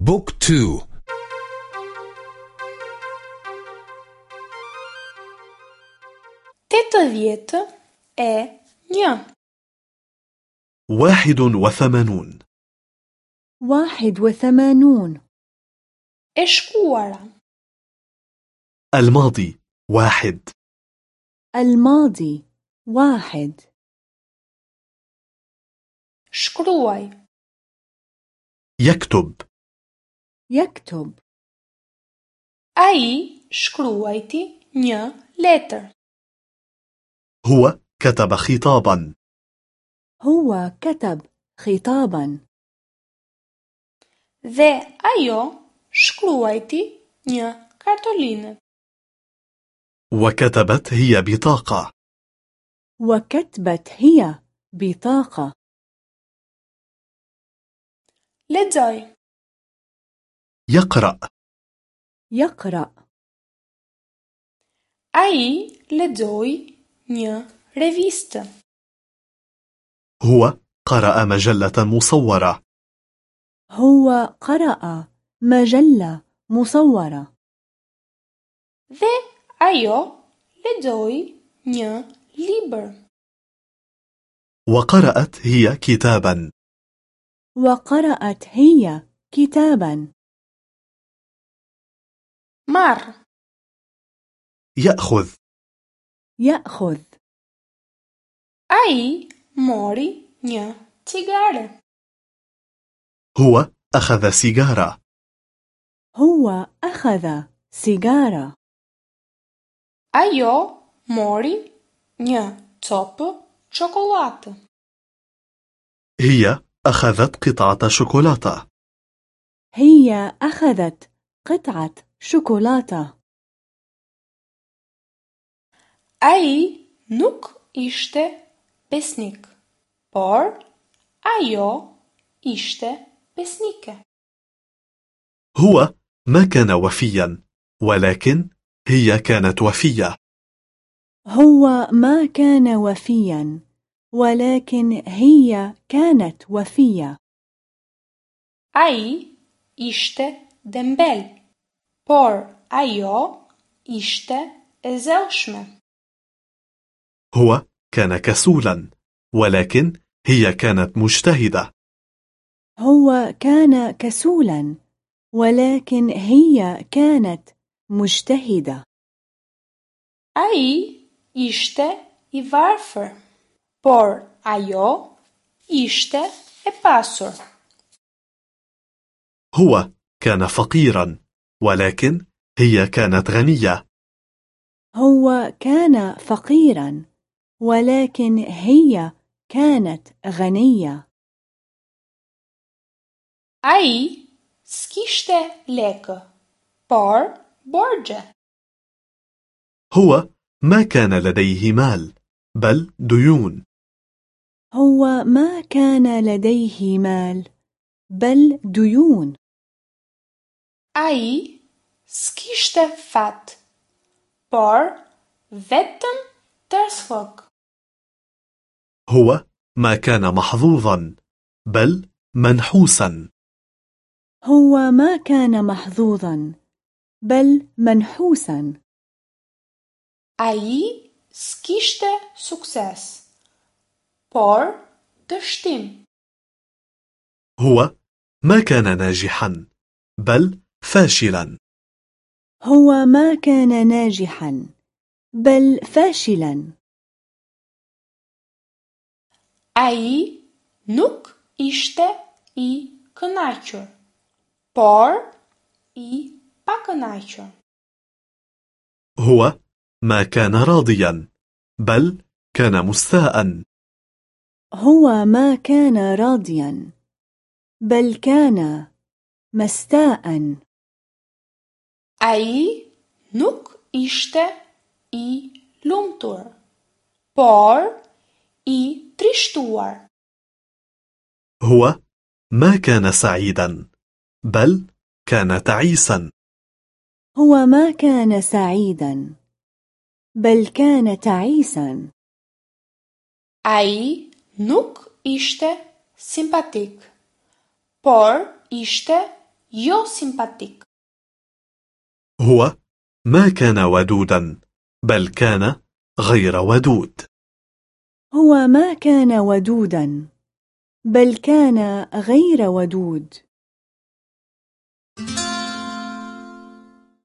بوك تو. tetëdhjetë e një واحد وثمانون. واحد وثمانون. e shkuara الماضي واحد. الماضي واحد. شكروي يكتب. يكتب اي شكرويتي نيا لتر هو كتب خطابا. هو كتب خطابا. Dhe ajo shkruajti një kartolinë. وكتبت هي بطاقة. وكتبت هي بطاقة. Lexoj. يقرأ. يقرأ. Ai lexoi një revistë. هو قرأ مجلة مصورة. هو قرأ مجلة مصورة. Dhe ajo lexoi një libër. وقرأت هي كتابا. وقرأت هي كتابا. Marr. يأخذ يأخذ Ai mori një cigare. هو أخذ سيجارة هو أخذ سيجارة Ajo mori një copë çokoladë. هي أخذت قطعة شوكولاتة هي أخذت قطعة شوكولاتة. Ai nuk ishte besnik, por ajo ishte besnike. هو ما كان وفيا ولكن هي كانت وفية. هو ما كان وفيا ولكن هي كانت وفية. Ai ishte dembel, por ajo ishte e zelshme. هو كان كسولا ولكن هي كانت مجتهدة هو كان كسولا ولكن هي كانت مجتهدة Ai ishte i varfër, por ajo ishte e pasur. هو كان فقيرا ولكن هي كانت غنية. هو كان فقيرا ولكن هي كانت غنية. Ai s'kishte lekë, por borxhe. هو ما كان لديه مال بل ديون. هو ما كان لديه مال بل ديون. Ai s'kishte fat, por vetëm tërslok. هو ما كان محظوظا بل منحوسا هو ما كان محظوظا بل منحوسا Ai s'kishte sukses, por dështim. هو ما كان ناجحا بل فاشلا. هو ما كان ناجحا بل فاشلا. Ai nuk ishte i kënaqur, por i pakënaqur. هو ما كان راضيا بل كان مستاء. هو ما كان راضيا بل كان مستاء. Ai nuk ishte i lumtur, por i trishtuar. هو ما كان سعيدا بل كان تعيسا هو ما كان سعيدا بل كان تعيسا اي nuk është simpatik por është jo simpatik هو ما كان ودودا بل كان غير ودود. هو ما كان ودودا بل كان غير ودود.